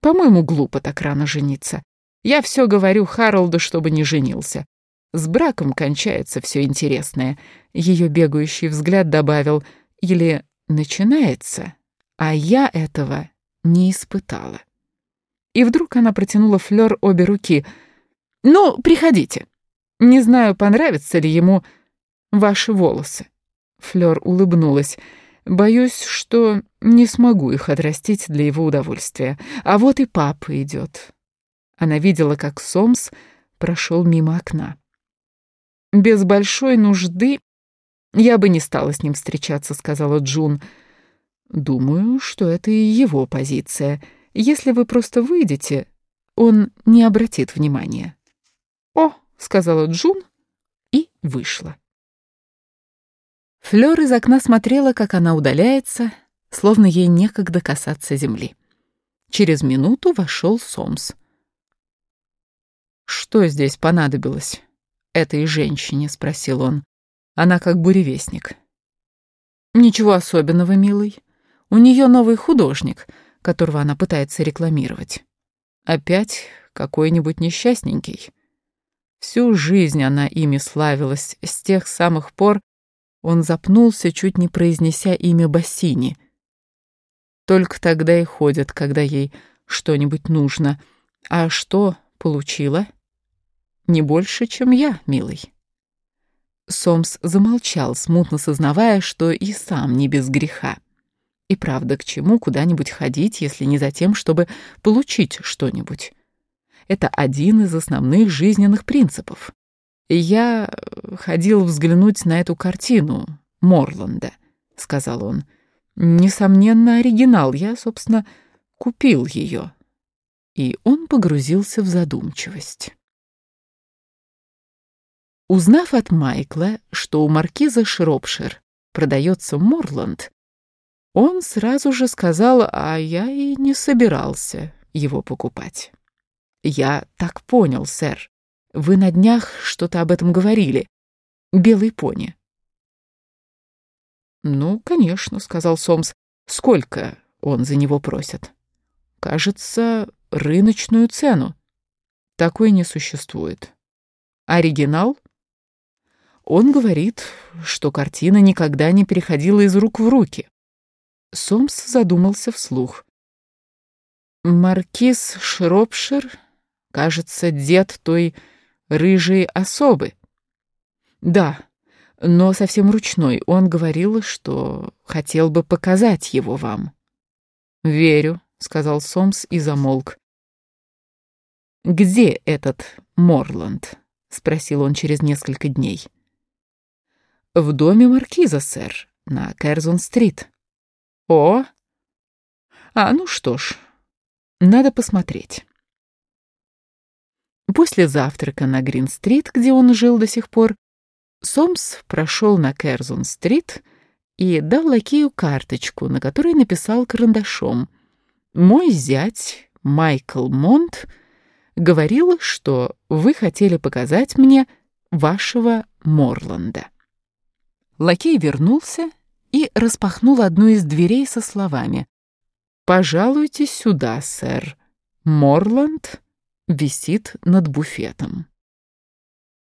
По-моему, глупо так рано жениться. Я все говорю Харолду, чтобы не женился. С браком кончается все интересное. Ее бегающий взгляд добавил, или начинается, а я этого не испытала. И вдруг она протянула Флёр обе руки. «Ну, приходите. Не знаю, понравятся ли ему ваши волосы». Флёр улыбнулась. «Боюсь, что не смогу их отрастить для его удовольствия. А вот и папа идет». Она видела, как Сомс прошел мимо окна. «Без большой нужды я бы не стала с ним встречаться», — сказала Джун. «Думаю, что это и его позиция. Если вы просто выйдете, он не обратит внимания». «О», — сказала Джун и вышла. Флёр из окна смотрела, как она удаляется, словно ей некогда касаться земли. Через минуту вошел Сомс. «Что здесь понадобилось этой женщине?» — спросил он. Она как буревестник. «Ничего особенного, милый. У нее новый художник, которого она пытается рекламировать. Опять какой-нибудь несчастненький. Всю жизнь она ими славилась, с тех самых пор он запнулся, чуть не произнеся имя Бассини. Только тогда и ходят, когда ей что-нибудь нужно. А что получила? Не больше, чем я, милый. Сомс замолчал, смутно сознавая, что и сам не без греха. И правда, к чему куда-нибудь ходить, если не за тем, чтобы получить что-нибудь? Это один из основных жизненных принципов. «Я ходил взглянуть на эту картину Морланда», — сказал он. «Несомненно, оригинал. Я, собственно, купил ее». И он погрузился в задумчивость. Узнав от Майкла, что у маркиза Шропшир продается Морланд, он сразу же сказал, а я и не собирался его покупать. «Я так понял, сэр. Вы на днях что-то об этом говорили. Белый пони». «Ну, конечно», — сказал Сомс. «Сколько он за него просит?» «Кажется, рыночную цену. Такой не существует. Оригинал?» Он говорит, что картина никогда не переходила из рук в руки. Сомс задумался вслух. Маркиз Шропшир, кажется, дед той рыжей особы. Да, но совсем ручной. Он говорил, что хотел бы показать его вам. Верю, сказал Сомс и замолк. Где этот Морланд? спросил он через несколько дней. В доме маркиза, сэр, на Кэрзон-стрит. О! А, ну что ж, надо посмотреть. После завтрака на Грин-стрит, где он жил до сих пор, Сомс прошел на Кэрзон-стрит и дал лакею карточку, на которой написал карандашом «Мой зять, Майкл Монт, говорил, что вы хотели показать мне вашего Морланда». Лакей вернулся и распахнул одну из дверей со словами «Пожалуйте сюда, сэр. Морланд висит над буфетом».